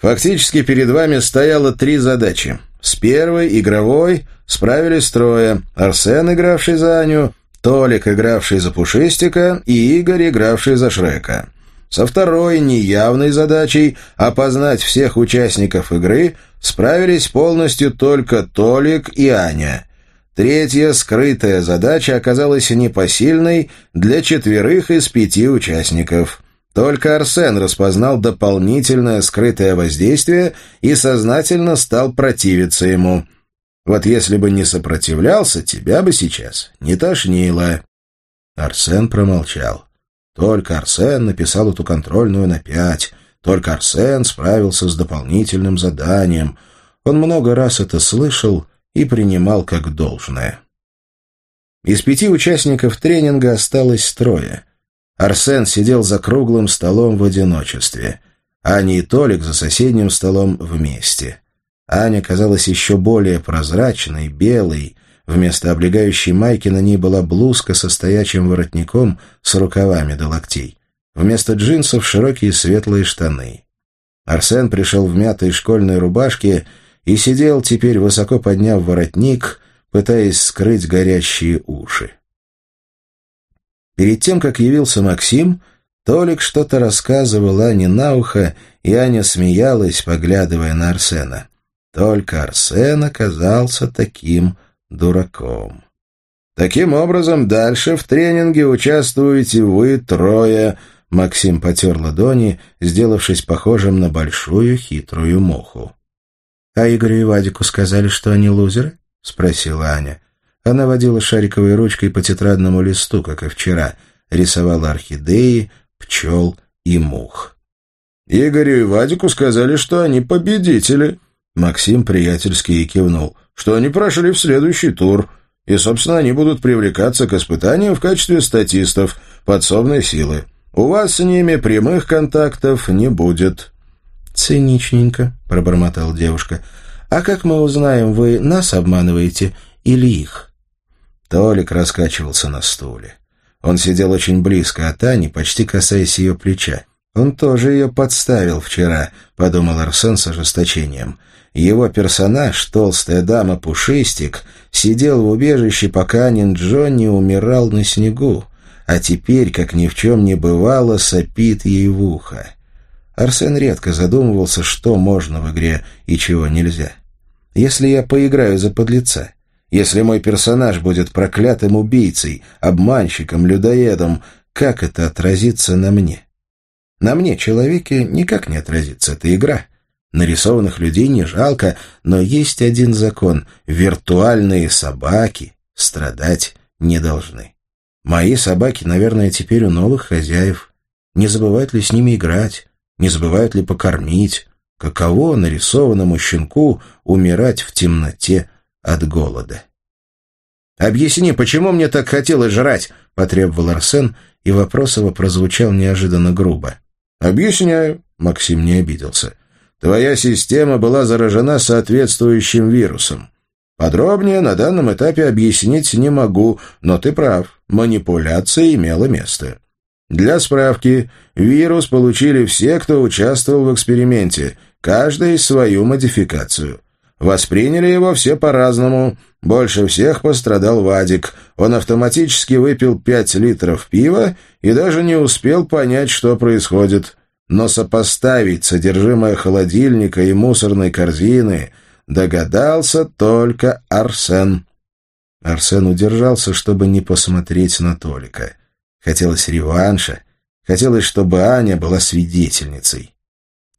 Фактически перед вами стояло три задачи. С первой, игровой, справились трое. Арсен, игравший за Аню, Толик, игравший за Пушистика, и Игорь, игравший за Шрека. Со второй, неявной задачей опознать всех участников игры справились полностью только Толик и Аня. Третья, скрытая задача оказалась непосильной для четверых из пяти участников. Только Арсен распознал дополнительное скрытое воздействие и сознательно стал противиться ему. Вот если бы не сопротивлялся, тебя бы сейчас не тошнило. Арсен промолчал. Только Арсен написал эту контрольную на пять. Только Арсен справился с дополнительным заданием. Он много раз это слышал и принимал как должное. Из пяти участников тренинга осталось трое — Арсен сидел за круглым столом в одиночестве. Аня и Толик за соседним столом вместе. Аня казалась еще более прозрачной, белой. Вместо облегающей майки на ней была блузка со стоячим воротником с рукавами до локтей. Вместо джинсов широкие светлые штаны. Арсен пришел в мятой школьной рубашке и сидел теперь, высоко подняв воротник, пытаясь скрыть горящие уши. Перед тем, как явился Максим, Толик что-то рассказывал Ане на ухо, и Аня смеялась, поглядывая на Арсена. Только Арсен оказался таким дураком. Таким образом, дальше в тренинге участвуете вы трое. Максим потер ладони, сделавшись похожим на большую хитрую муху. — А Игорю и Вадику сказали, что они лузеры? — спросила Аня. Она водила шариковой ручкой по тетрадному листу, как и вчера, рисовала орхидеи, пчел и мух. «Игорю и Вадику сказали, что они победители». Максим приятельски и кивнул, что они прошли в следующий тур, и, собственно, они будут привлекаться к испытанию в качестве статистов подсобной силы. У вас с ними прямых контактов не будет». «Циничненько», — пробормотала девушка. «А как мы узнаем, вы нас обманываете или их?» Толик раскачивался на стуле. Он сидел очень близко от Ани, почти касаясь ее плеча. «Он тоже ее подставил вчера», — подумал Арсен с ожесточением. Его персонаж, толстая дама Пушистик, сидел в убежище, пока Анин Джонни умирал на снегу, а теперь, как ни в чем не бывало, сопит ей в ухо. Арсен редко задумывался, что можно в игре и чего нельзя. «Если я поиграю за подлеца, если мой персонаж будет проклятым убийцей, обманщиком, людоедом, как это отразится на мне? На мне, человеке, никак не отразится. Это игра. Нарисованных людей не жалко, но есть один закон. Виртуальные собаки страдать не должны. Мои собаки, наверное, теперь у новых хозяев. Не забывают ли с ними играть? Не забывают ли покормить? Каково нарисованному щенку умирать в темноте от голода. «Объясни, почему мне так хотелось жрать?» — потребовал Арсен, и вопрос его прозвучал неожиданно грубо. «Объясняю», — Максим не обиделся. «Твоя система была заражена соответствующим вирусом. Подробнее на данном этапе объяснить не могу, но ты прав, манипуляция имела место. Для справки, вирус получили все, кто участвовал в эксперименте, каждый свою модификацию. Восприняли его все по-разному. Больше всех пострадал Вадик. Он автоматически выпил пять литров пива и даже не успел понять, что происходит. Но сопоставить содержимое холодильника и мусорной корзины догадался только Арсен. Арсен удержался, чтобы не посмотреть на Толика. Хотелось реванша. Хотелось, чтобы Аня была свидетельницей.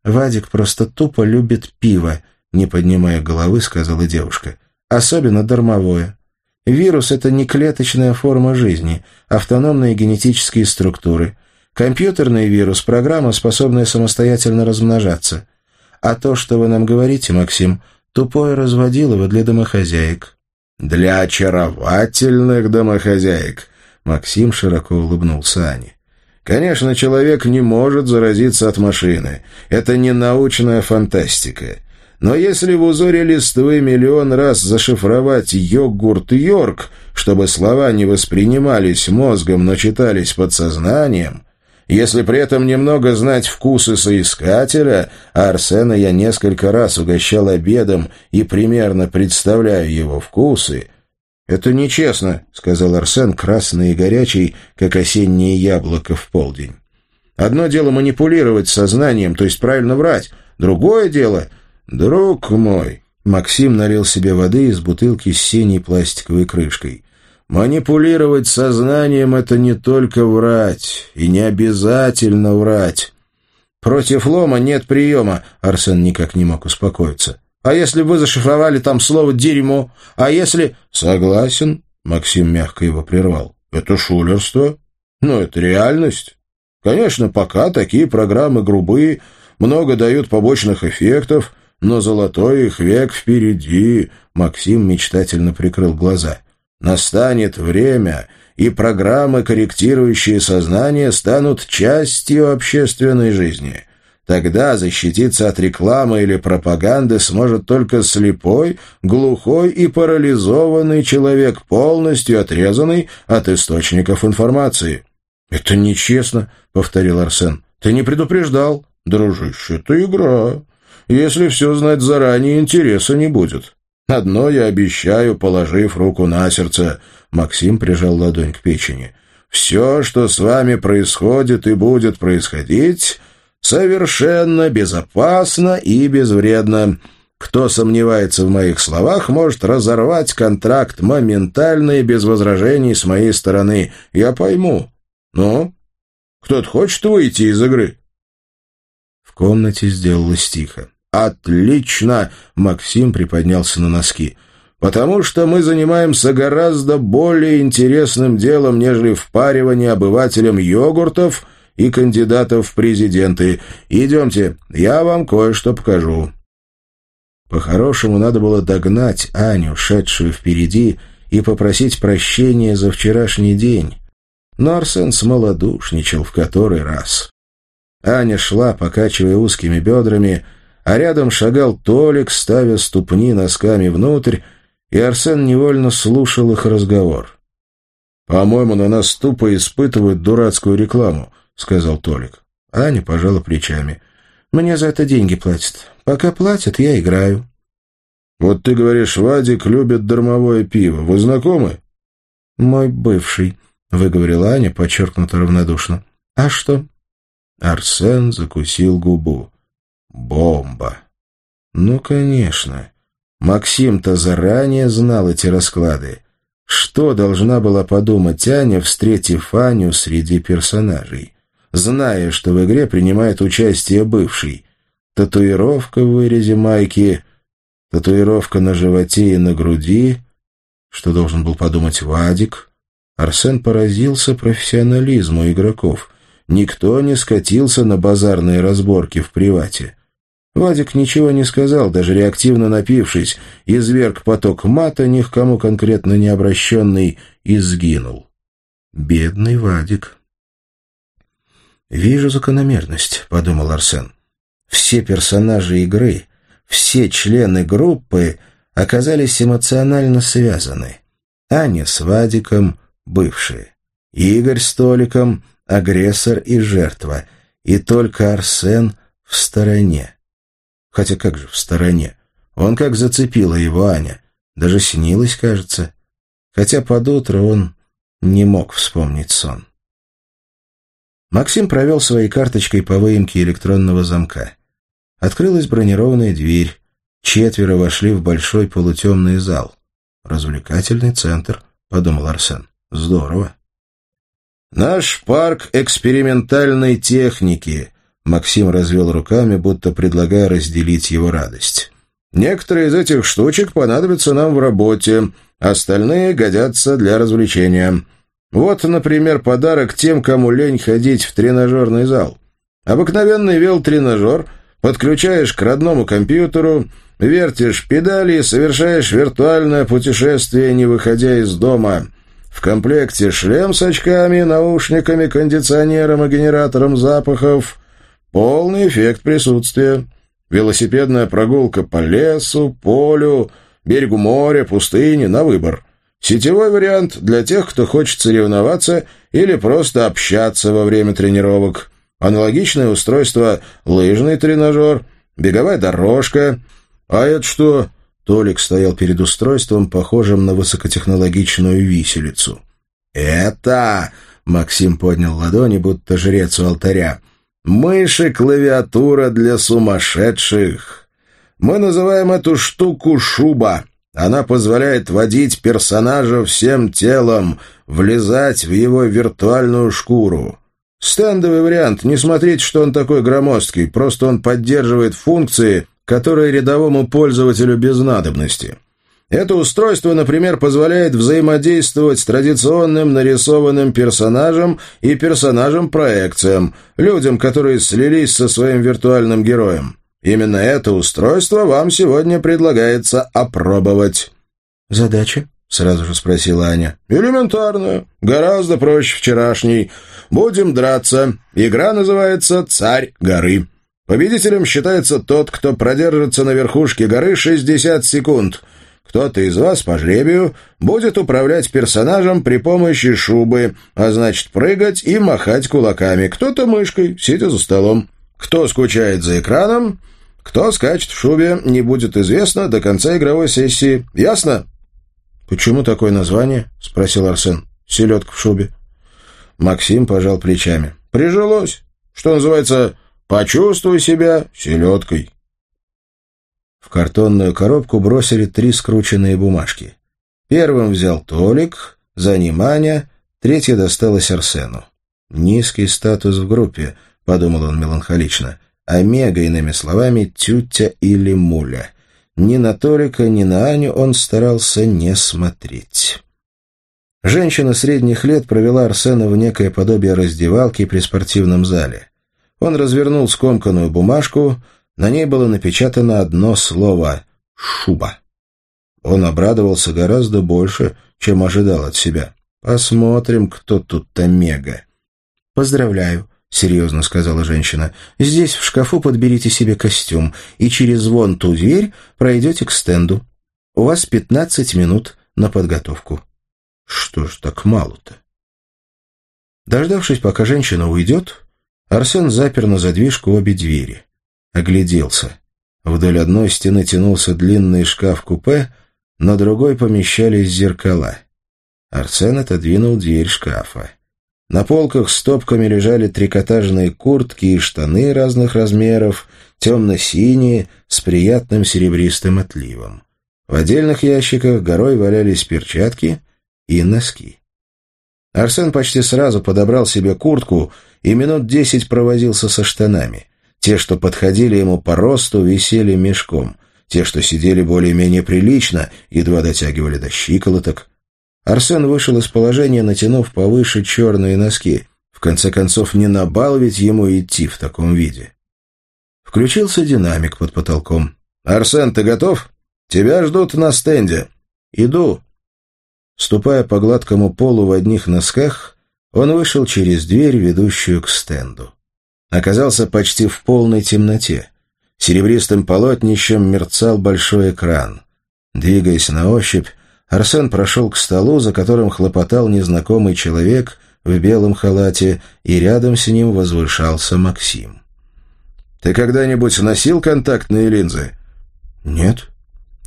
«Вадик просто тупо любит пиво», не поднимая головы, сказала девушка. Особенно дармовое. Вирус — это не клеточная форма жизни, автономные генетические структуры. Компьютерный вирус — программа, способная самостоятельно размножаться. А то, что вы нам говорите, Максим, тупое разводилово для домохозяек. «Для очаровательных домохозяек», — Максим широко улыбнулся Ане. «Конечно, человек не может заразиться от машины. Это не научная фантастика. Но если в узоре листвы миллион раз зашифровать «йогурт Йорк», чтобы слова не воспринимались мозгом, но читались подсознанием, если при этом немного знать вкусы соискателя, а Арсена я несколько раз угощал обедом и примерно представляю его вкусы, «Это нечестно», — сказал Арсен, красный и горячий, как осеннее яблоко в полдень. «Одно дело манипулировать сознанием, то есть правильно врать. Другое дело...» «Друг мой», — Максим налил себе воды из бутылки с синей пластиковой крышкой. «Манипулировать сознанием — это не только врать, и не обязательно врать». «Против лома нет приема», — Арсен никак не мог успокоиться. А если вы зашифровали там слово «дерьмо»? А если...» «Согласен», — Максим мягко его прервал. «Это шулерство. Но это реальность. Конечно, пока такие программы грубые, много дают побочных эффектов, но золотой их век впереди», — Максим мечтательно прикрыл глаза. «Настанет время, и программы, корректирующие сознание, станут частью общественной жизни». Тогда защититься от рекламы или пропаганды сможет только слепой, глухой и парализованный человек, полностью отрезанный от источников информации. «Это нечестно», — повторил Арсен. «Ты не предупреждал». «Дружище, это игра. Если все знать заранее, интереса не будет. Одно я обещаю, положив руку на сердце». Максим прижал ладонь к печени. «Все, что с вами происходит и будет происходить...» Совершенно безопасно и безвредно. Кто сомневается в моих словах, может разорвать контракт моментально и без возражений с моей стороны. Я пойму. Ну, кто-то хочет выйти из игры?» В комнате сделалось тихо. «Отлично!» — Максим приподнялся на носки. «Потому что мы занимаемся гораздо более интересным делом, нежели впаривание обывателям йогуртов и кандидатов в президенты. Идемте, я вам кое-что покажу». По-хорошему, надо было догнать Аню, шедшую впереди, и попросить прощения за вчерашний день. Но Арсен смолодушничал в который раз. Аня шла, покачивая узкими бедрами, а рядом шагал Толик, ставя ступни носками внутрь, и Арсен невольно слушал их разговор. «По-моему, на нас тупо испытывают дурацкую рекламу», — сказал Толик. Аня пожала плечами. «Мне за это деньги платят. Пока платят, я играю». «Вот ты говоришь, Вадик любит дармовое пиво. Вы знакомы?» «Мой бывший», — выговорила Аня, подчеркнуто равнодушно. «А что?» Арсен закусил губу. «Бомба!» «Ну, конечно. Максим-то заранее знал эти расклады. Что должна была подумать Аня, встретив Аню среди персонажей? зная, что в игре принимает участие бывший. Татуировка в вырезе майки, татуировка на животе и на груди. Что должен был подумать Вадик? Арсен поразился профессионализму игроков. Никто не скатился на базарные разборки в привате. Вадик ничего не сказал, даже реактивно напившись, изверг поток мата, ни к кому конкретно не обращенный, и сгинул. Бедный Вадик. «Вижу закономерность», — подумал Арсен. «Все персонажи игры, все члены группы оказались эмоционально связаны. Аня с Вадиком — бывшие, Игорь с Толиком — агрессор и жертва, и только Арсен в стороне. Хотя как же в стороне? Он как зацепила его Аня. Даже снилось, кажется. Хотя под утро он не мог вспомнить сон. Максим провел своей карточкой по выемке электронного замка. Открылась бронированная дверь. Четверо вошли в большой полутемный зал. «Развлекательный центр», — подумал Арсен. «Здорово». «Наш парк экспериментальной техники», — Максим развел руками, будто предлагая разделить его радость. «Некоторые из этих штучек понадобятся нам в работе, остальные годятся для развлечения. Вот, например, подарок тем, кому лень ходить в тренажерный зал. Обыкновенный велотренажер подключаешь к родному компьютеру, вертишь педали и совершаешь виртуальное путешествие, не выходя из дома. В комплекте шлем с очками, наушниками, кондиционером и генератором запахов. Полный эффект присутствия. Велосипедная прогулка по лесу, полю, берегу моря, пустыне, на выбор. Сетевой вариант для тех, кто хочет соревноваться или просто общаться во время тренировок. Аналогичное устройство — лыжный тренажер, беговая дорожка. А это что? Толик стоял перед устройством, похожим на высокотехнологичную виселицу. «Это...» — Максим поднял ладони, будто жрец у алтаря. «Мыши клавиатура для сумасшедших. Мы называем эту штуку шуба». Она позволяет водить персонажа всем телом, влезать в его виртуальную шкуру. Стендовый вариант, не смотрите, что он такой громоздкий, просто он поддерживает функции, которые рядовому пользователю без надобности. Это устройство, например, позволяет взаимодействовать с традиционным нарисованным персонажем и персонажем-проекциям, людям, которые слились со своим виртуальным героем. Именно это устройство вам сегодня предлагается опробовать». «Задача?» — сразу же спросила Аня. «Элементарно. Гораздо проще вчерашней. Будем драться. Игра называется «Царь горы». Победителем считается тот, кто продержится на верхушке горы 60 секунд. Кто-то из вас по жребию будет управлять персонажем при помощи шубы, а значит прыгать и махать кулаками. Кто-то мышкой, сидя за столом. Кто скучает за экраном, кто скачет в шубе, не будет известно до конца игровой сессии. Ясно? «Почему такое название?» — спросил Арсен. «Селедка в шубе». Максим пожал плечами. «Прижилось. Что называется, почувствуй себя селедкой». В картонную коробку бросили три скрученные бумажки. Первым взял Толик, за ним Аня, третья досталась Арсену. «Низкий статус в группе», — подумал он меланхолично. Омега, иными словами, тютя или муля. Ни на Толика, ни на Аню он старался не смотреть. Женщина средних лет провела Арсена в некое подобие раздевалки при спортивном зале. Он развернул скомканную бумажку, на ней было напечатано одно слово «шуба». Он обрадовался гораздо больше, чем ожидал от себя. «Посмотрим, кто тут Омега». «Поздравляю», — серьезно сказала женщина. «Здесь в шкафу подберите себе костюм, и через вон ту дверь пройдете к стенду. У вас пятнадцать минут на подготовку». «Что ж так мало-то?» Дождавшись, пока женщина уйдет, Арсен запер на задвижку обе двери. Огляделся. Вдоль одной стены тянулся длинный шкаф-купе, на другой помещались зеркала. Арсен отодвинул дверь шкафа. На полках стопками лежали трикотажные куртки и штаны разных размеров, темно-синие, с приятным серебристым отливом. В отдельных ящиках горой валялись перчатки и носки. Арсен почти сразу подобрал себе куртку и минут десять провозился со штанами. Те, что подходили ему по росту, висели мешком. Те, что сидели более-менее прилично, едва дотягивали до щиколоток. Арсен вышел из положения, натянув повыше черные носки. В конце концов, не на бал ведь ему идти в таком виде. Включился динамик под потолком. «Арсен, ты готов? Тебя ждут на стенде». «Иду». Ступая по гладкому полу в одних носках, он вышел через дверь, ведущую к стенду. Оказался почти в полной темноте. Серебристым полотнищем мерцал большой экран. Двигаясь на ощупь, Арсен прошел к столу, за которым хлопотал незнакомый человек в белом халате, и рядом с ним возвышался Максим. «Ты когда-нибудь носил контактные линзы?» «Нет».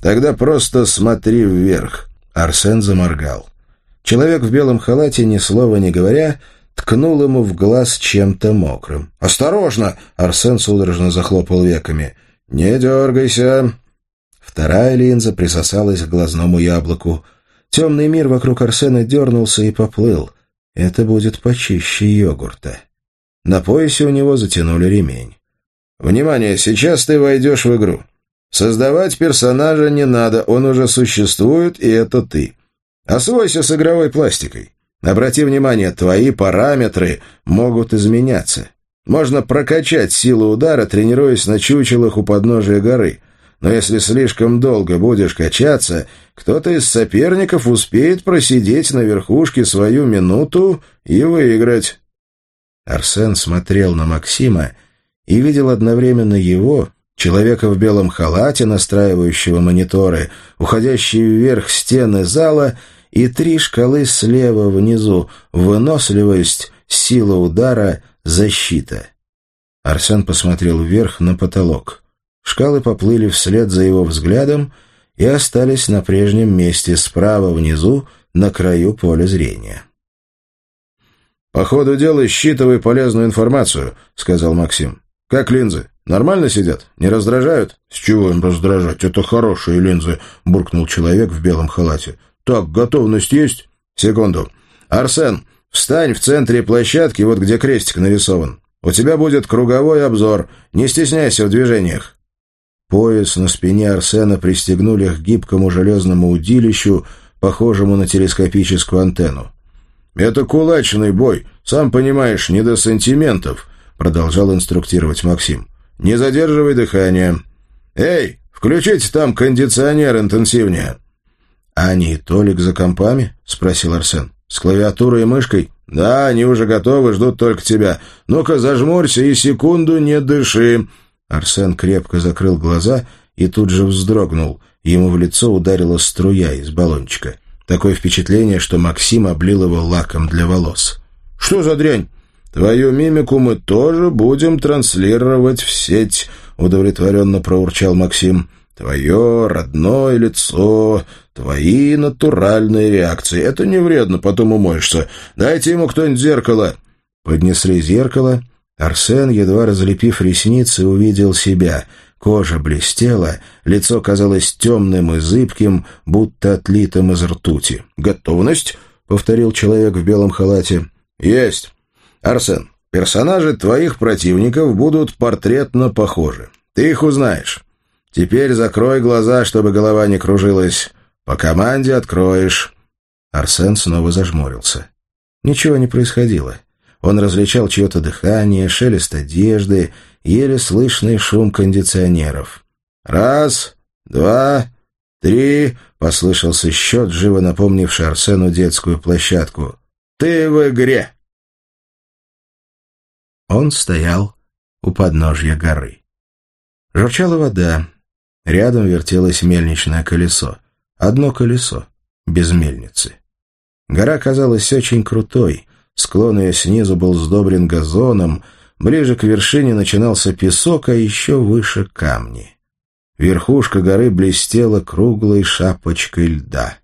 «Тогда просто смотри вверх». Арсен заморгал. Человек в белом халате, ни слова не говоря, ткнул ему в глаз чем-то мокрым. «Осторожно!» — Арсен судорожно захлопал веками. «Не дергайся!» Вторая линза присосалась к глазному яблоку. Темный мир вокруг Арсена дернулся и поплыл. Это будет почище йогурта. На поясе у него затянули ремень. «Внимание, сейчас ты войдешь в игру. Создавать персонажа не надо, он уже существует, и это ты. Освойся с игровой пластикой. Обрати внимание, твои параметры могут изменяться. Можно прокачать силу удара, тренируясь на чучелах у подножия горы но если слишком долго будешь качаться, кто-то из соперников успеет просидеть на верхушке свою минуту и выиграть». Арсен смотрел на Максима и видел одновременно его, человека в белом халате, настраивающего мониторы, уходящие вверх стены зала и три шкалы слева внизу — выносливость, сила удара, защита. Арсен посмотрел вверх на потолок. Шкалы поплыли вслед за его взглядом и остались на прежнем месте справа внизу, на краю поля зрения. «По ходу дела считывай полезную информацию», — сказал Максим. «Как линзы? Нормально сидят? Не раздражают?» «С чего им раздражать? Это хорошие линзы», — буркнул человек в белом халате. «Так, готовность есть?» «Секунду. Арсен, встань в центре площадки, вот где крестик нарисован. У тебя будет круговой обзор. Не стесняйся в движениях». Пояс на спине Арсена пристегнули к гибкому железному удилищу, похожему на телескопическую антенну. «Это кулачный бой, сам понимаешь, не до сантиментов», — продолжал инструктировать Максим. «Не задерживай дыхание. Эй, включите там кондиционер интенсивнее». «А они Толик за компами?» — спросил Арсен. «С клавиатурой и мышкой?» «Да, они уже готовы, ждут только тебя. Ну-ка, зажмурься и секунду не дыши». Арсен крепко закрыл глаза и тут же вздрогнул. Ему в лицо ударила струя из баллончика. Такое впечатление, что Максим облил его лаком для волос. «Что за дрянь? Твою мимику мы тоже будем транслировать в сеть», — удовлетворенно проурчал Максим. «Твое родное лицо, твои натуральные реакции. Это не вредно, потом умоешься. Дайте ему кто-нибудь зеркало». Поднесли зеркало. Арсен, едва разлепив ресницы, увидел себя — Кожа блестела, лицо казалось темным и зыбким, будто отлитым из ртути. «Готовность?» — повторил человек в белом халате. «Есть. Арсен, персонажи твоих противников будут портретно похожи. Ты их узнаешь. Теперь закрой глаза, чтобы голова не кружилась. По команде откроешь». Арсен снова зажмурился. Ничего не происходило. Он различал чье-то дыхание, шелест одежды, еле слышный шум кондиционеров. «Раз, два, три», — послышался счет, живо напомнивший Арсену детскую площадку. «Ты в игре!» Он стоял у подножья горы. Журчала вода. Рядом вертелось мельничное колесо. Одно колесо, без мельницы. Гора казалась очень крутой. Склон ее снизу был сдобрен газоном, Ближе к вершине начинался песок, а еще выше камни. Верхушка горы блестела круглой шапочкой льда.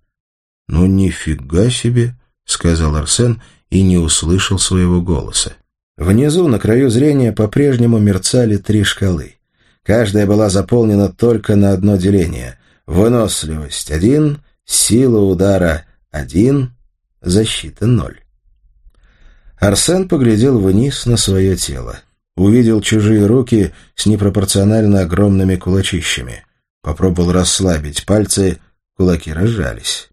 «Ну, нифига себе!» — сказал Арсен и не услышал своего голоса. Внизу, на краю зрения, по-прежнему мерцали три шкалы. Каждая была заполнена только на одно деление. Выносливость — один, сила удара — один, защита — ноль. Арсен поглядел вниз на свое тело. Увидел чужие руки с непропорционально огромными кулачищами. Попробовал расслабить пальцы, кулаки разжались.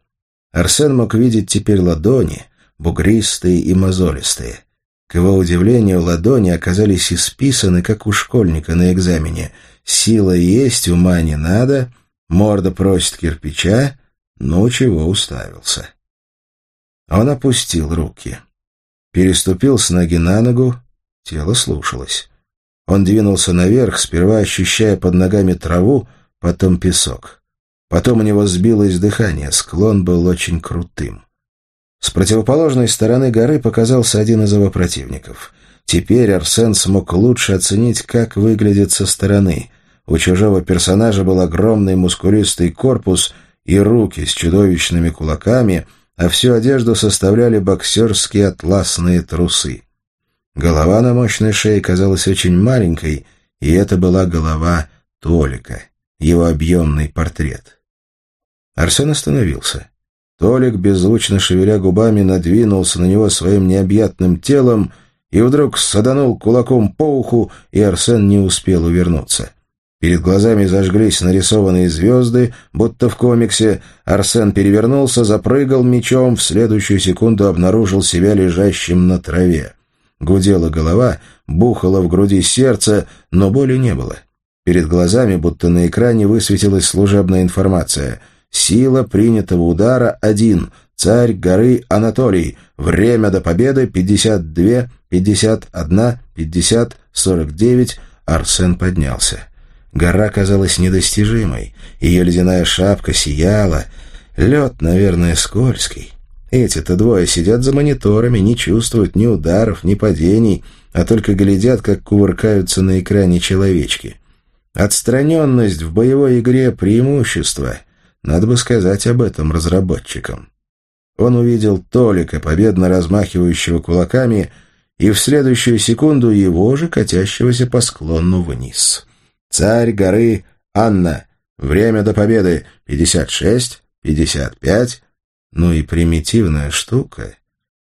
Арсен мог видеть теперь ладони, бугристые и мозолистые. К его удивлению, ладони оказались исписаны, как у школьника на экзамене. Сила есть, ума не надо, морда просит кирпича, ну чего уставился. Он опустил руки. Переступил с ноги на ногу, тело слушалось. Он двинулся наверх, сперва ощущая под ногами траву, потом песок. Потом у него сбилось дыхание, склон был очень крутым. С противоположной стороны горы показался один из его противников. Теперь Арсен смог лучше оценить, как выглядит со стороны. У чужого персонажа был огромный мускулистый корпус и руки с чудовищными кулаками — а всю одежду составляли боксерские атласные трусы. Голова на мощной шее казалась очень маленькой, и это была голова Толика, его объемный портрет. Арсен остановился. Толик, беззвучно шевеля губами, надвинулся на него своим необъятным телом и вдруг саданул кулаком по уху, и Арсен не успел увернуться. Перед глазами зажглись нарисованные звезды, будто в комиксе. Арсен перевернулся, запрыгал мечом, в следующую секунду обнаружил себя лежащим на траве. Гудела голова, бухало в груди сердце, но боли не было. Перед глазами, будто на экране, высветилась служебная информация. Сила принятого удара — один. Царь горы Анатолий. Время до победы — 52, 51, 50, 49. Арсен поднялся. Гора казалась недостижимой. Ее ледяная шапка сияла. Лед, наверное, скользкий. Эти-то двое сидят за мониторами, не чувствуют ни ударов, ни падений, а только глядят, как кувыркаются на экране человечки. Отстраненность в боевой игре — преимущество. Надо бы сказать об этом разработчикам. Он увидел Толика, победно размахивающего кулаками, и в следующую секунду его же катящегося по склону вниз. «Царь горы Анна. Время до победы. Пятьдесят шесть, пятьдесят пять». Ну и примитивная штука.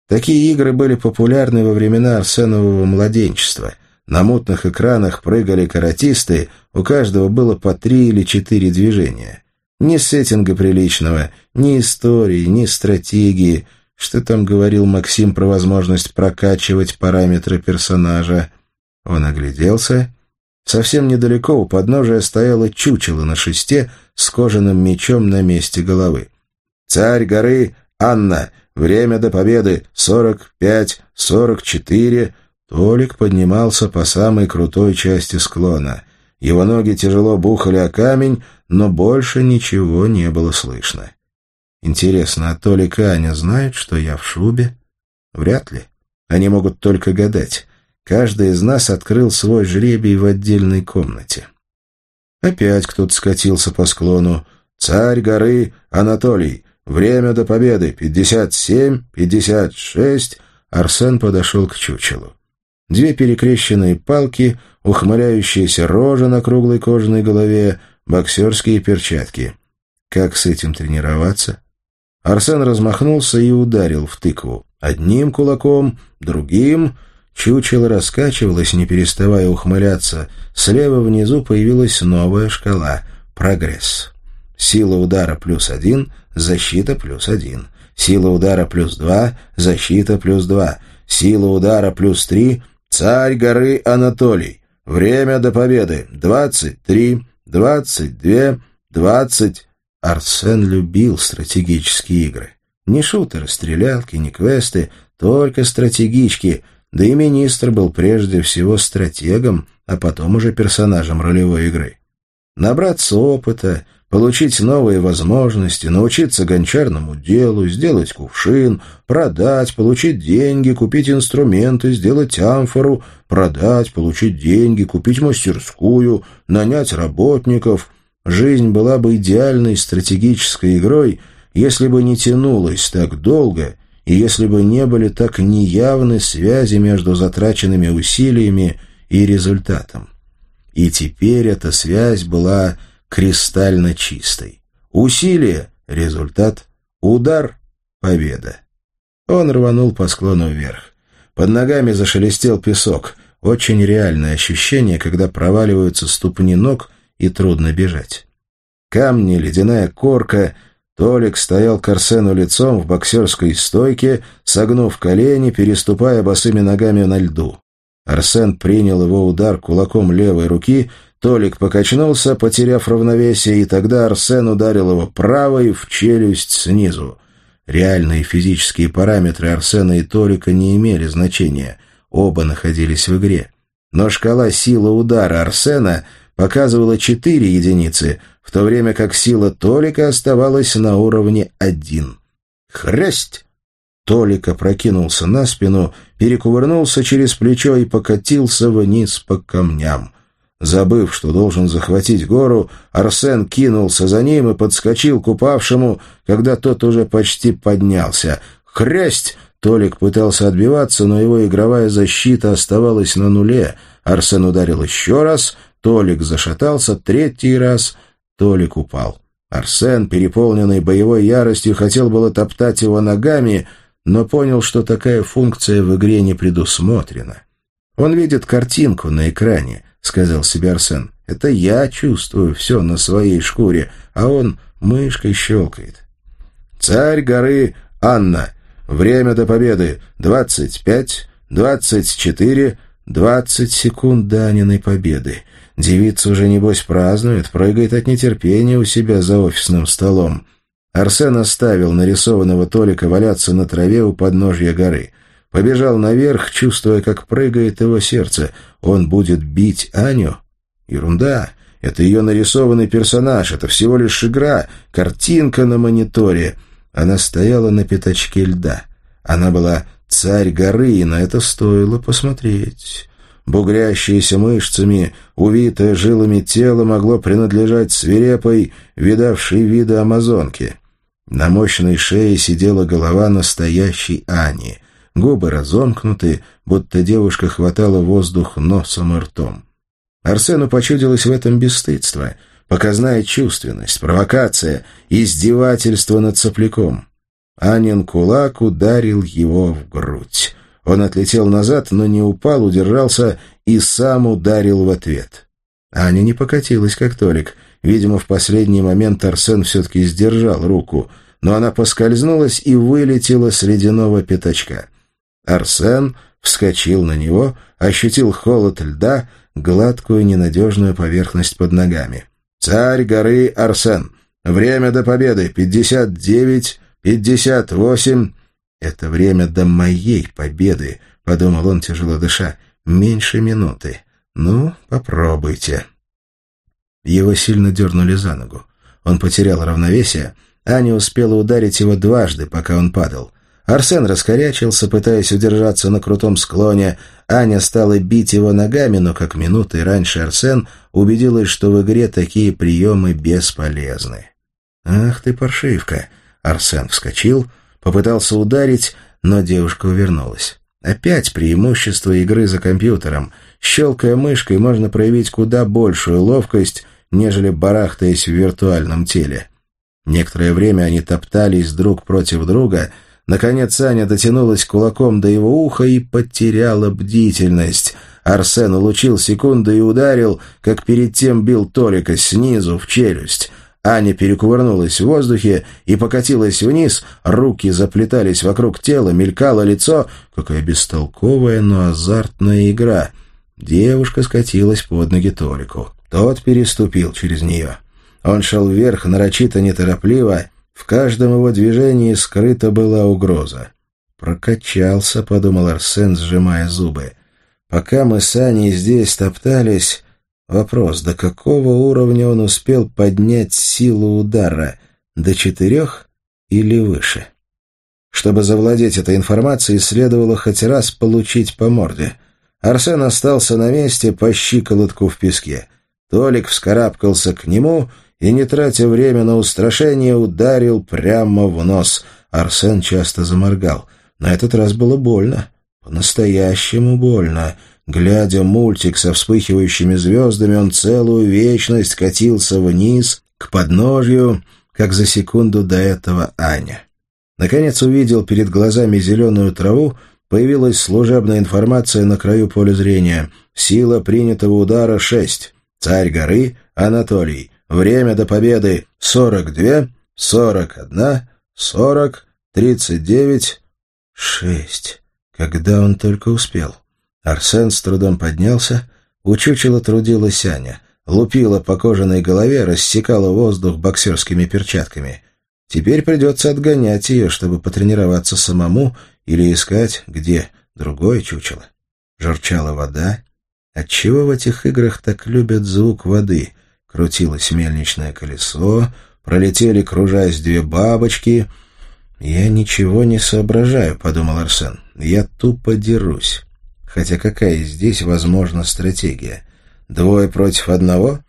Такие игры были популярны во времена Арсенового младенчества. На мутных экранах прыгали каратисты, у каждого было по три или четыре движения. Ни сеттинга приличного, ни истории, ни стратегии. Что там говорил Максим про возможность прокачивать параметры персонажа? Он огляделся. Совсем недалеко у подножия стояло чучело на шесте с кожаным мечом на месте головы. «Царь горы Анна! Время до победы! Сорок пять, сорок четыре!» Толик поднимался по самой крутой части склона. Его ноги тяжело бухали о камень, но больше ничего не было слышно. Интересно, а Толик и Аня знают, что я в шубе? Вряд ли. Они могут только гадать. Каждый из нас открыл свой жребий в отдельной комнате. Опять кто-то скатился по склону. «Царь горы Анатолий! Время до победы! Пятьдесят семь, пятьдесят шесть!» Арсен подошел к чучелу. Две перекрещенные палки — ухмыляющаяся рожа на круглой кожаной голове, боксерские перчатки. Как с этим тренироваться? Арсен размахнулся и ударил в тыкву. Одним кулаком, другим... Чучело раскачивалось, не переставая ухмыляться. Слева внизу появилась новая шкала — прогресс. Сила удара плюс один, защита плюс один. Сила удара плюс два, защита плюс два. Сила удара плюс три, царь горы Анатолий. Время до победы. Двадцать три, двадцать две, двадцать... Арсен любил стратегические игры. Не шутеры, стрелялки, не квесты, только стратегички, да и министр был прежде всего стратегом, а потом уже персонажем ролевой игры. Набраться опыта, получить новые возможности, научиться гончарному делу, сделать кувшин, продать, получить деньги, купить инструменты, сделать амфору, продать, получить деньги, купить мастерскую, нанять работников. Жизнь была бы идеальной стратегической игрой, если бы не тянулась так долго и если бы не были так неявны связи между затраченными усилиями и результатом. И теперь эта связь была кристально чистой. Усилие — результат, удар — победа. Он рванул по склону вверх. Под ногами зашелестел песок. Очень реальное ощущение, когда проваливаются ступни ног и трудно бежать. Камни, ледяная корка. Толик стоял к Арсену лицом в боксерской стойке, согнув колени, переступая босыми ногами на льду. Арсен принял его удар кулаком левой руки, Толик покачнулся, потеряв равновесие, и тогда Арсен ударил его правой в челюсть снизу. Реальные физические параметры Арсена и Толика не имели значения, оба находились в игре. Но шкала силы удара Арсена показывала 4 единицы, в то время как сила Толика оставалась на уровне 1. Хресть! Толик опрокинулся на спину, перекувырнулся через плечо и покатился вниз по камням. Забыв, что должен захватить гору, Арсен кинулся за ним и подскочил к упавшему, когда тот уже почти поднялся. «Хрясть!» Толик пытался отбиваться, но его игровая защита оставалась на нуле. Арсен ударил еще раз, Толик зашатался третий раз, Толик упал. Арсен, переполненный боевой яростью, хотел было топтать его ногами, но понял, что такая функция в игре не предусмотрена. Он видит картинку на экране —— сказал себе Арсен. «Это я чувствую все на своей шкуре, а он мышкой щелкает». «Царь горы Анна. Время до победы. Двадцать пять, двадцать четыре, двадцать секунд до Аниной победы. Девица уже, небось, празднует, прыгает от нетерпения у себя за офисным столом». Арсен оставил нарисованного Толика валяться на траве у подножья горы. Побежал наверх, чувствуя, как прыгает его сердце. Он будет бить Аню? Ерунда. Это ее нарисованный персонаж, это всего лишь игра, картинка на мониторе. Она стояла на пятачке льда. Она была царь горы, и на это стоило посмотреть. Бугрящееся мышцами, увитое жилами тело могло принадлежать свирепой, видавшей виды амазонке. На мощной шее сидела голова настоящей Ани. Губы разомкнуты, будто девушка хватала воздух носом и ртом. Арсену почудилось в этом бесстыдство, показная чувственность, провокация, издевательство над сопляком. Анин кулак ударил его в грудь. Он отлетел назад, но не упал, удержался и сам ударил в ответ. Аня не покатилась, как Толик. Видимо, в последний момент Арсен все-таки сдержал руку, но она поскользнулась и вылетела с ледяного пятачка. Арсен вскочил на него, ощутил холод льда, гладкую ненадежную поверхность под ногами. «Царь горы Арсен! Время до победы! Пятьдесят девять, пятьдесят восемь!» «Это время до моей победы», — подумал он, тяжело дыша. «Меньше минуты. Ну, попробуйте». Его сильно дернули за ногу. Он потерял равновесие. Аня успела ударить его дважды, пока он падал. Арсен раскорячился, пытаясь удержаться на крутом склоне. Аня стала бить его ногами, но как минуты раньше Арсен убедилась, что в игре такие приемы бесполезны. «Ах ты, паршивка!» Арсен вскочил, попытался ударить, но девушка увернулась. Опять преимущество игры за компьютером. Щелкая мышкой, можно проявить куда большую ловкость, нежели барахтаясь в виртуальном теле. Некоторое время они топтались друг против друга — Наконец Аня дотянулась кулаком до его уха и потеряла бдительность. Арсен улучил секунду и ударил, как перед тем бил Толика снизу в челюсть. Аня перекувырнулась в воздухе и покатилась вниз, руки заплетались вокруг тела, мелькало лицо. Какая бестолковая, но азартная игра. Девушка скатилась под ноги Толику. Тот переступил через нее. Он шел вверх нарочито неторопливо, в каждом его движении скрыта была угроза. «Прокачался», — подумал Арсен, сжимая зубы. «Пока мы с Аней здесь топтались...» Вопрос, до какого уровня он успел поднять силу удара? До четырех или выше? Чтобы завладеть этой информацией, следовало хоть раз получить по морде. Арсен остался на месте по щиколотку в песке. Толик вскарабкался к нему и, не тратя время на устрашение, ударил прямо в нос. Арсен часто заморгал. На этот раз было больно. По-настоящему больно. Глядя мультик со вспыхивающими звездами, он целую вечность катился вниз, к подножью, как за секунду до этого Аня. Наконец увидел перед глазами зеленую траву, появилась служебная информация на краю поля зрения. Сила принятого удара — шесть. Царь горы — Анатолий. Время до победы — сорок две, сорок одна, сорок, тридцать девять, шесть. Когда он только успел. Арсен с трудом поднялся, у чучела трудилась Аня, лупила по кожаной голове, рассекала воздух боксерскими перчатками. Теперь придется отгонять ее, чтобы потренироваться самому или искать, где другое чучело. Журчала вода. Отчего в этих играх так любят звук воды? Крутилось мельничное колесо, пролетели, кружась, две бабочки. «Я ничего не соображаю», — подумал Арсен. «Я тупо дерусь. Хотя какая здесь возможна стратегия? Двое против одного?»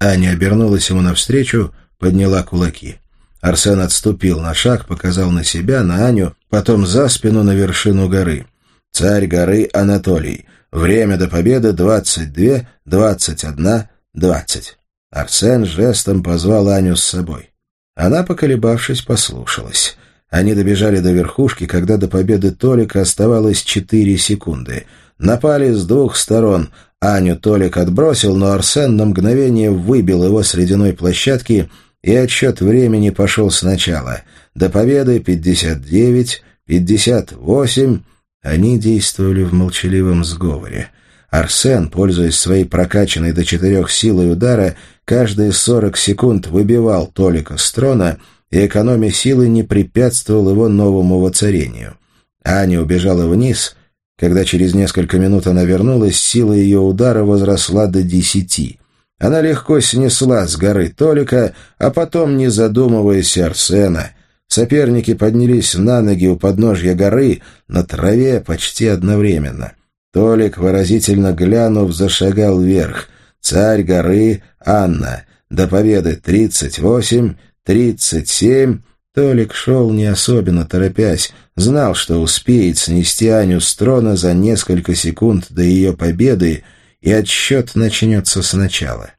Аня обернулась ему навстречу, подняла кулаки. Арсен отступил на шаг, показал на себя, на Аню, потом за спину на вершину горы. «Царь горы Анатолий. Время до победы двадцать две, двадцать одна, двадцать». Арсен жестом позвал Аню с собой. Она, поколебавшись, послушалась. Они добежали до верхушки, когда до победы Толика оставалось четыре секунды. Напали с двух сторон. Аню Толик отбросил, но Арсен на мгновение выбил его с ледяной площадки, и отсчет времени пошел сначала. До победы пятьдесят девять, пятьдесят восемь. Они действовали в молчаливом сговоре. Арсен, пользуясь своей прокачанной до четырех силой удара, каждые сорок секунд выбивал Толика с трона, и экономия силы не препятствовал его новому воцарению. Аня убежала вниз. Когда через несколько минут она вернулась, сила ее удара возросла до десяти. Она легко снесла с горы Толика, а потом, не задумываясь, Арсена. Соперники поднялись на ноги у подножья горы, на траве почти одновременно. Толик, выразительно глянув, зашагал вверх. Царь горы — Анна. До победы тридцать восемь, тридцать семь. Толик шел не особенно торопясь, знал, что успеет снести Аню с трона за несколько секунд до ее победы, и отсчет начнется сначала.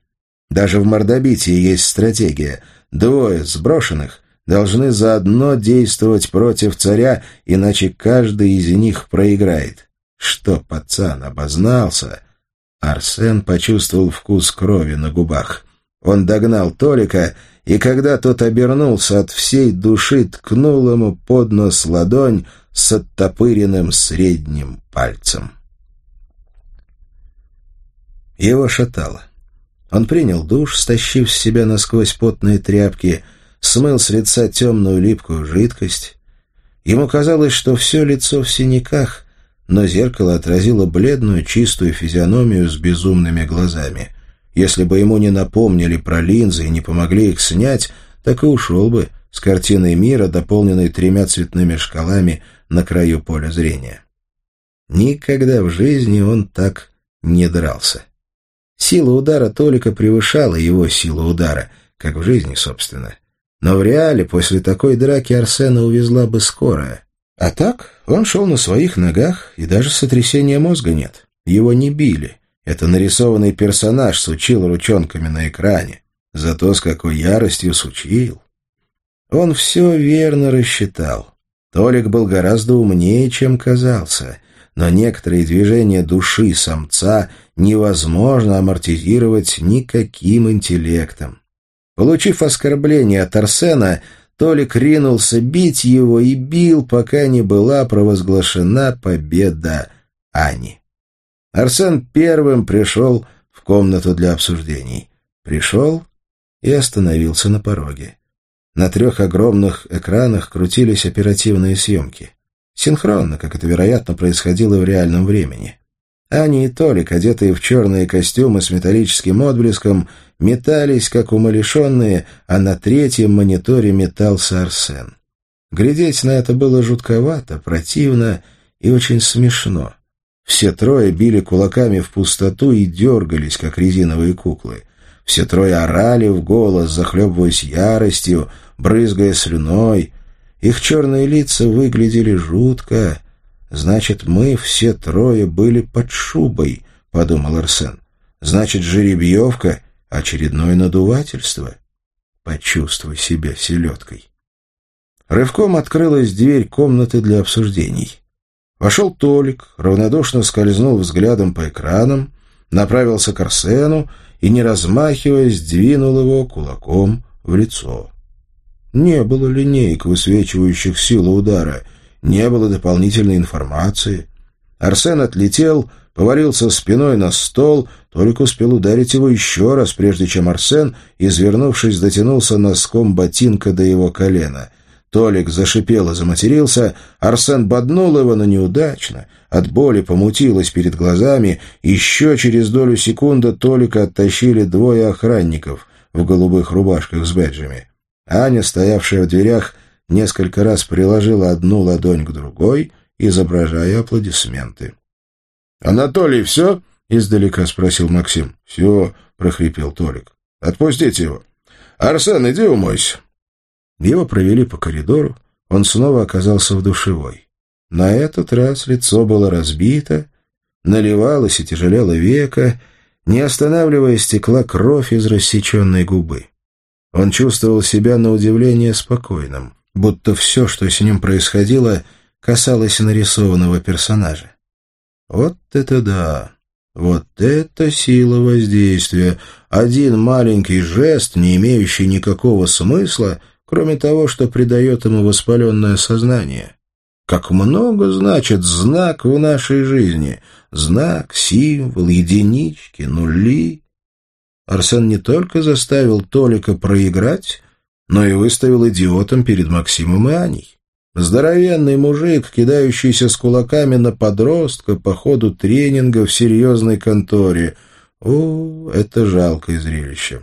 Даже в мордобитии есть стратегия. Двое сброшенных должны заодно действовать против царя, иначе каждый из них проиграет. Что пацан обознался? Арсен почувствовал вкус крови на губах. Он догнал Толика, и когда тот обернулся от всей души, ткнул ему под нос ладонь с оттопыренным средним пальцем. Его шатало. Он принял душ, стащив с себя насквозь потные тряпки, смыл с лица темную липкую жидкость. Ему казалось, что все лицо в синяках, но зеркало отразило бледную чистую физиономию с безумными глазами. Если бы ему не напомнили про линзы и не помогли их снять, так и ушел бы с картиной мира, дополненной тремя цветными шкалами на краю поля зрения. Никогда в жизни он так не дрался. Сила удара Толика превышала его силу удара, как в жизни, собственно. Но в реале после такой драки Арсена увезла бы скорая. А так он шел на своих ногах, и даже сотрясения мозга нет. Его не били. Это нарисованный персонаж сучил ручонками на экране. Зато с какой яростью сучил. Он все верно рассчитал. Толик был гораздо умнее, чем казался — но некоторые движения души самца невозможно амортизировать никаким интеллектом. Получив оскорбление от Арсена, Толик ринулся бить его и бил, пока не была провозглашена победа Ани. Арсен первым пришел в комнату для обсуждений. Пришел и остановился на пороге. На трех огромных экранах крутились оперативные съемки. Синхронно, как это, вероятно, происходило в реальном времени. Аня и Толик, одетые в черные костюмы с металлическим отблеском, метались, как умалишенные, а на третьем мониторе метался Арсен. Глядеть на это было жутковато, противно и очень смешно. Все трое били кулаками в пустоту и дергались, как резиновые куклы. Все трое орали в голос, захлебываясь яростью, брызгая слюной, их черные лица выглядели жутко. «Значит, мы все трое были под шубой», — подумал Арсен. «Значит, жеребьевка — очередное надувательство. Почувствуй себя селедкой». Рывком открылась дверь комнаты для обсуждений. Вошел Толик, равнодушно скользнул взглядом по экранам, направился к Арсену и, не размахиваясь, двинул его кулаком в лицо. Не было линеек, высвечивающих силу удара, не было дополнительной информации. Арсен отлетел, повалился спиной на стол, только успел ударить его еще раз, прежде чем Арсен, извернувшись, дотянулся носком ботинка до его колена. Толик зашипел и заматерился, Арсен боднул его, но неудачно. От боли помутилось перед глазами, еще через долю секунды Толика оттащили двое охранников в голубых рубашках с бэджами. Аня, стоявшая в дверях, несколько раз приложила одну ладонь к другой, изображая аплодисменты. «Анатолий, все?» — издалека спросил Максим. «Все», — прохрипел Толик. «Отпустите его. Арсен, иди умойся». Его провели по коридору. Он снова оказался в душевой. На этот раз лицо было разбито, наливалось и тяжелело века, не останавливаясь, стекла кровь из рассеченной губы. Он чувствовал себя на удивление спокойным, будто все, что с ним происходило, касалось нарисованного персонажа. Вот это да! Вот это сила воздействия! Один маленький жест, не имеющий никакого смысла, кроме того, что придает ему воспаленное сознание. Как много значит знак в нашей жизни! Знак, символ, единички, нули. Арсен не только заставил Толика проиграть, но и выставил идиотом перед Максимом и Аней. Здоровенный мужик, кидающийся с кулаками на подростка по ходу тренинга в серьезной конторе. О, это жалкое зрелище.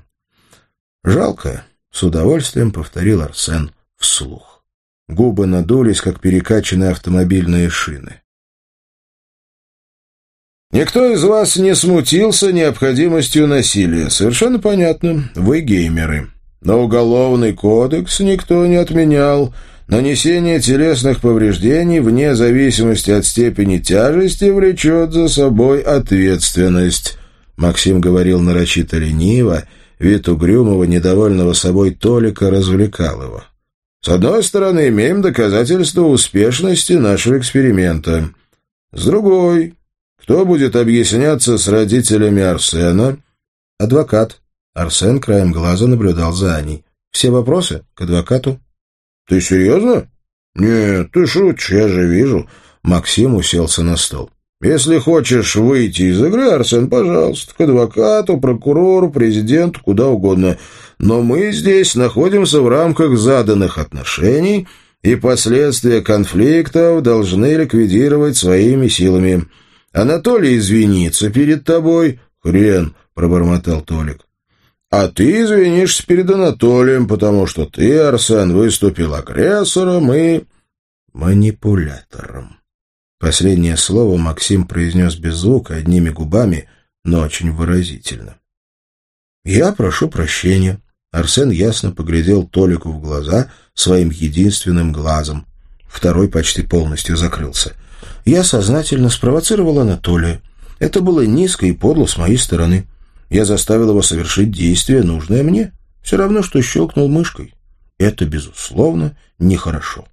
Жалко, с удовольствием повторил Арсен вслух. Губы надулись, как перекачанные автомобильные шины. Никто из вас не смутился необходимостью насилия. Совершенно понятно, вы геймеры. Но уголовный кодекс никто не отменял. Нанесение телесных повреждений вне зависимости от степени тяжести влечет за собой ответственность. Максим говорил нарочито лениво, вид угрюмого, недовольного собой Толика развлекал его. С одной стороны, имеем доказательства успешности нашего эксперимента. С другой, кто будет объясняться с родителями Арсена? Адвокат. Арсен краем глаза наблюдал за Аней. Все вопросы к адвокату. Ты серьезно? Нет, ты шутишь, я же вижу. Максим уселся на стол. Если хочешь выйти из игры, Арсен, пожалуйста, к адвокату, прокурору, президенту, куда угодно. Но мы здесь находимся в рамках заданных отношений, и последствия конфликтов должны ликвидировать своими силами. Анатолий извинится перед тобой. Хрен, пробормотал Толик. А ты извинишься перед Анатолием, потому что ты, Арсен, выступил агрессором и манипулятором. Последнее слово Максим произнес без звука, одними губами, но очень выразительно. «Я прошу прощения». Арсен ясно поглядел Толику в глаза своим единственным глазом. Второй почти полностью закрылся. Я сознательно спровоцировал Анатолия. Это было низко и подло с моей стороны. Я заставил его совершить действие, нужное мне. Все равно, что щелкнул мышкой. Это, безусловно, нехорошо.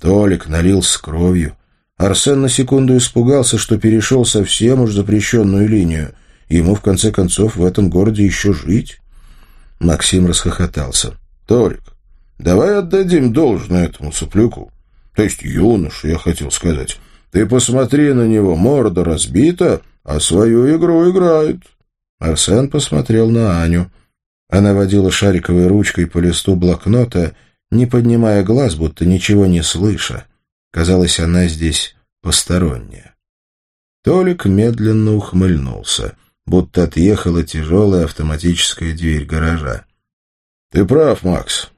Толик налил с кровью. Арсен на секунду испугался, что перешел совсем уж запрещенную линию. Ему, в конце концов, в этом городе еще жить. Максим расхохотался. «Толик, давай отдадим должное этому соплюку. То есть юношу, я хотел сказать. Ты посмотри на него, морда разбита, а свою игру играет. Арсен посмотрел на Аню. Она водила шариковой ручкой по листу блокнота, не поднимая глаз, будто ничего не слыша. Казалось, она здесь посторонняя. Толик медленно ухмыльнулся, будто отъехала тяжелая автоматическая дверь гаража. — Ты прав, Макс.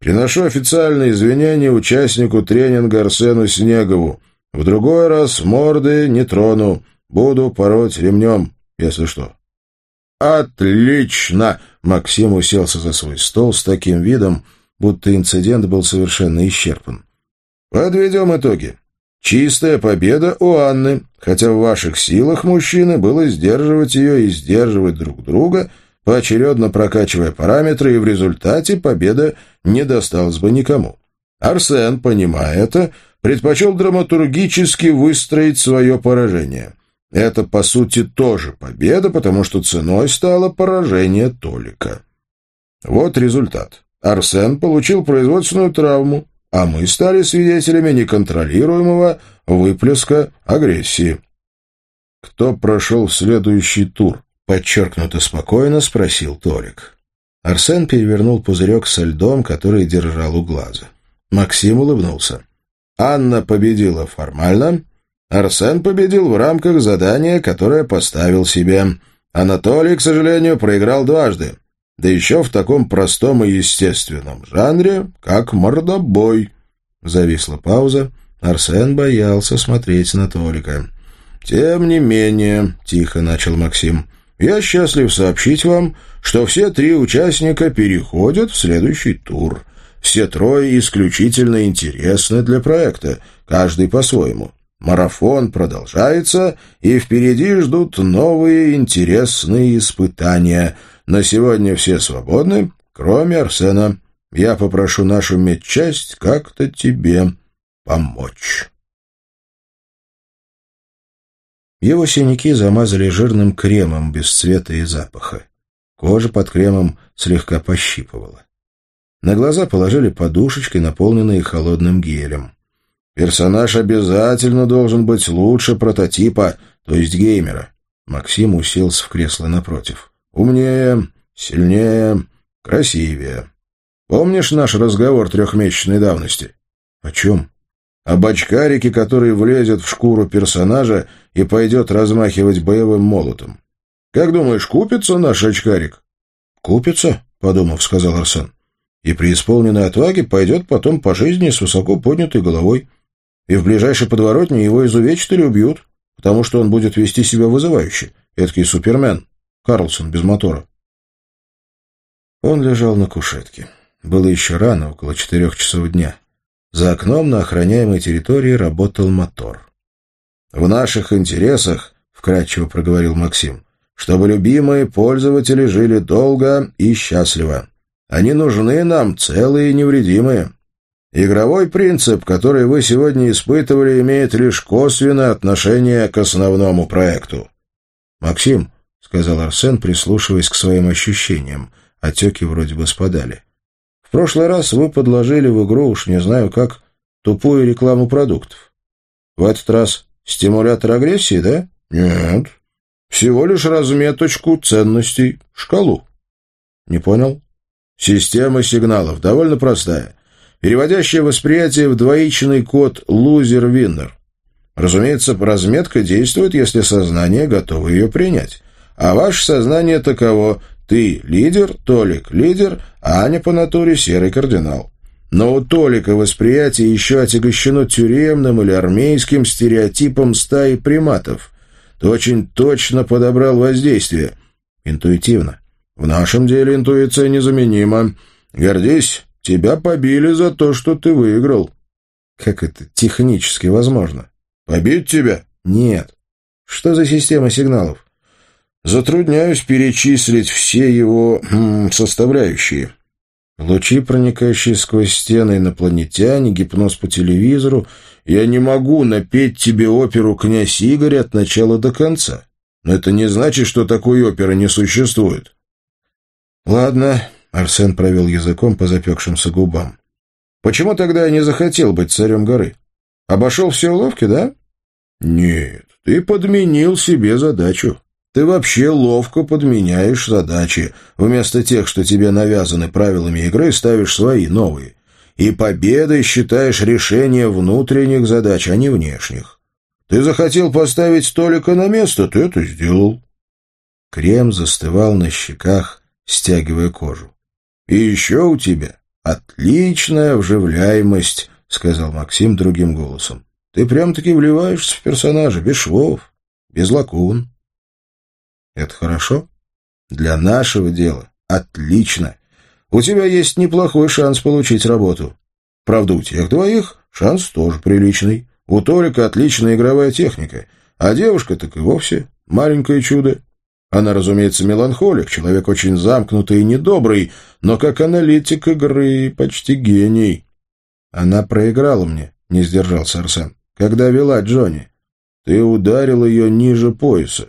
Приношу официальные извинения участнику тренинга Арсену Снегову. В другой раз морды не трону. Буду пороть ремнем, если что. «Отлично!» — Максим уселся за свой стол с таким видом, будто инцидент был совершенно исчерпан. «Подведем итоги. Чистая победа у Анны, хотя в ваших силах, мужчины, было сдерживать ее и сдерживать друг друга, поочередно прокачивая параметры, и в результате победа не досталась бы никому. Арсен, понимая это, предпочел драматургически выстроить свое поражение. Это, по сути, тоже победа, потому что ценой стало поражение Толика. Вот результат. Арсен получил производственную травму, а мы стали свидетелями неконтролируемого выплеска агрессии. «Кто прошел следующий тур?» — подчеркнуто спокойно спросил Толик. Арсен перевернул пузырек со льдом, который держал у глаза. Максим улыбнулся. Анна победила формально, Арсен победил в рамках задания, которое поставил себе. Анатолий, к сожалению, проиграл дважды. Да еще в таком простом и естественном жанре, как мордобой. Зависла пауза. Арсен боялся смотреть на Толика. «Тем не менее», — тихо начал Максим, — «я счастлив сообщить вам, что все три участника переходят в следующий тур. Все трое исключительно интересны для проекта, каждый по-своему. Марафон продолжается, и впереди ждут новые интересные испытания. На сегодня все свободны, кроме Арсена. Я попрошу нашу медчасть как-то тебе помочь. Его синяки замазали жирным кремом без цвета и запаха. Кожа под кремом слегка пощипывала. На глаза положили подушечки, наполненные холодным гелем. Персонаж обязательно должен быть лучше прототипа, то есть геймера. Максим уселся в кресло напротив. Умнее, сильнее, красивее. Помнишь наш разговор трехмесячной давности? О чем? Об очкарике, который влезет в шкуру персонажа и пойдет размахивать боевым молотом. Как думаешь, купится наш очкарик?» «Купится», — подумав, сказал Арсен. «И при исполненной отваге пойдет потом по жизни с высоко поднятой головой. И в ближайшей подворотне его изувечат или убьют, потому что он будет вести себя вызывающе. Эдакий супермен. Карлсон без мотора». Он лежал на кушетке. Было еще рано, около четырех часов дня. За окном на охраняемой территории работал мотор. «В наших интересах», — вкратчиво проговорил Максим, «чтобы любимые пользователи жили долго и счастливо. Они нужны нам, целые и невредимые. Игровой принцип, который вы сегодня испытывали, имеет лишь косвенное отношение к основному проекту». «Максим», — сказал Арсен, прислушиваясь к своим ощущениям, отеки вроде бы спадали. «В прошлый раз вы подложили в игру, уж не знаю как, тупую рекламу продуктов. В этот раз Стимулятор агрессии, да? Нет. Всего лишь разметочку ценностей, шкалу. Не понял? Система сигналов довольно простая. Переводящая восприятие в двоичный код лузер-виннер. Разумеется, разметка действует, если сознание готово ее принять. А ваше сознание таково. Ты лидер, Толик лидер, а Аня по натуре серый кардинал. Но у Толика восприятие еще отягощено тюремным или армейским стереотипом стаи приматов. Ты очень точно подобрал воздействие. Интуитивно. В нашем деле интуиция незаменима. Гордись, тебя побили за то, что ты выиграл. Как это технически возможно? Побить тебя? Нет. Что за система сигналов? Затрудняюсь перечислить все его м, составляющие. Лучи, проникающие сквозь стены, инопланетяне, гипноз по телевизору. Я не могу напеть тебе оперу «Князь Игорь» от начала до конца. Но это не значит, что такой оперы не существует. Ладно, Арсен провел языком по запекшимся губам. Почему тогда я не захотел быть царем горы? Обошел все уловки, да? Нет, ты подменил себе задачу. Ты вообще ловко подменяешь задачи. Вместо тех, что тебе навязаны правилами игры, ставишь свои, новые. И победой считаешь решение внутренних задач, а не внешних. Ты захотел поставить столика на место, ты это сделал. Крем застывал на щеках, стягивая кожу. «И еще у тебя отличная вживляемость», — сказал Максим другим голосом. «Ты прям-таки вливаешься в персонажа, без швов, без лакун». Это хорошо? Для нашего дела. Отлично. У тебя есть неплохой шанс получить работу. Правда, у тех двоих шанс тоже приличный. У Толика отличная игровая техника, а девушка так и вовсе маленькое чудо. Она, разумеется, меланхолик, человек очень замкнутый и недобрый, но как аналитик игры почти гений. Она проиграла мне, не сдержался Арсен, когда вела Джонни. Ты ударил ее ниже пояса.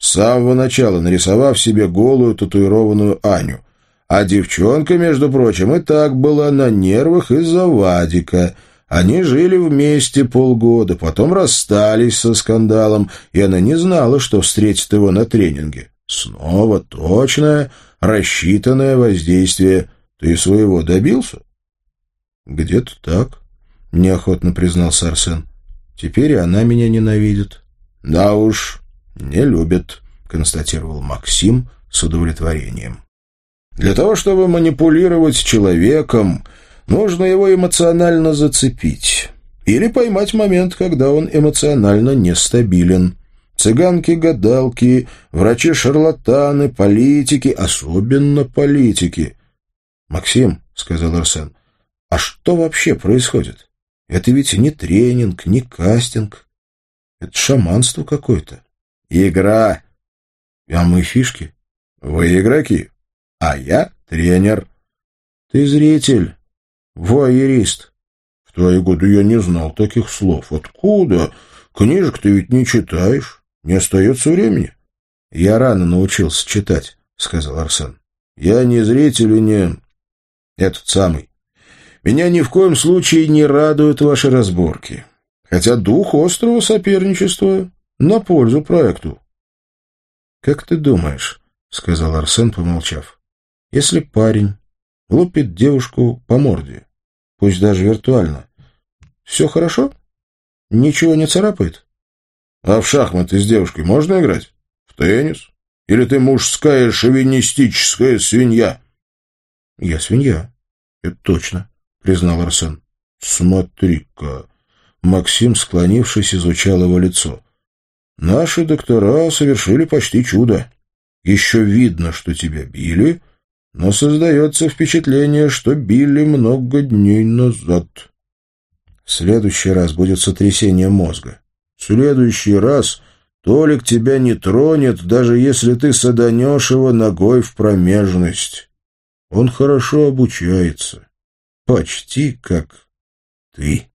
С самого начала нарисовав себе голую татуированную Аню. А девчонка, между прочим, и так была на нервах из-за Вадика. Они жили вместе полгода, потом расстались со скандалом, и она не знала, что встретит его на тренинге. Снова точное, рассчитанное воздействие. Ты своего добился? Где-то так, неохотно признался Арсен. Теперь она меня ненавидит. Да уж, «Не любит», — констатировал Максим с удовлетворением. «Для того, чтобы манипулировать человеком, нужно его эмоционально зацепить или поймать момент, когда он эмоционально нестабилен». Цыганки-гадалки, врачи-шарлатаны, политики, особенно политики. — Максим, — сказал Арсен, — а что вообще происходит? Это ведь не тренинг, не кастинг. Это шаманство какое-то. Игра. А мы фишки. Вы игроки, а я тренер. Ты зритель, воерист. В твои годы я не знал таких слов. Откуда? Книжек ты ведь не читаешь. Не остается времени. Я рано научился читать, сказал Арсен. Я не зритель и не... Этот самый. Меня ни в коем случае не радуют ваши разборки. Хотя дух острого соперничества на пользу проекту. «Как ты думаешь?» — сказал Арсен, помолчав. «Если парень лупит девушку по морде, пусть даже виртуально, все хорошо? Ничего не царапает?» «А в шахматы с девушкой можно играть? В теннис? Или ты мужская шовинистическая свинья?» «Я свинья. Это точно», — признал Арсен. «Смотри-ка». Максим, склонившись, изучал его лицо. «Наши доктора совершили почти чудо. Еще видно, что тебя били, но создается впечатление, что били много дней назад». «В следующий раз будет сотрясение мозга». «В следующий раз Толик тебя не тронет, даже если ты саданешь его ногой в промежность. Он хорошо обучается. Почти как ты».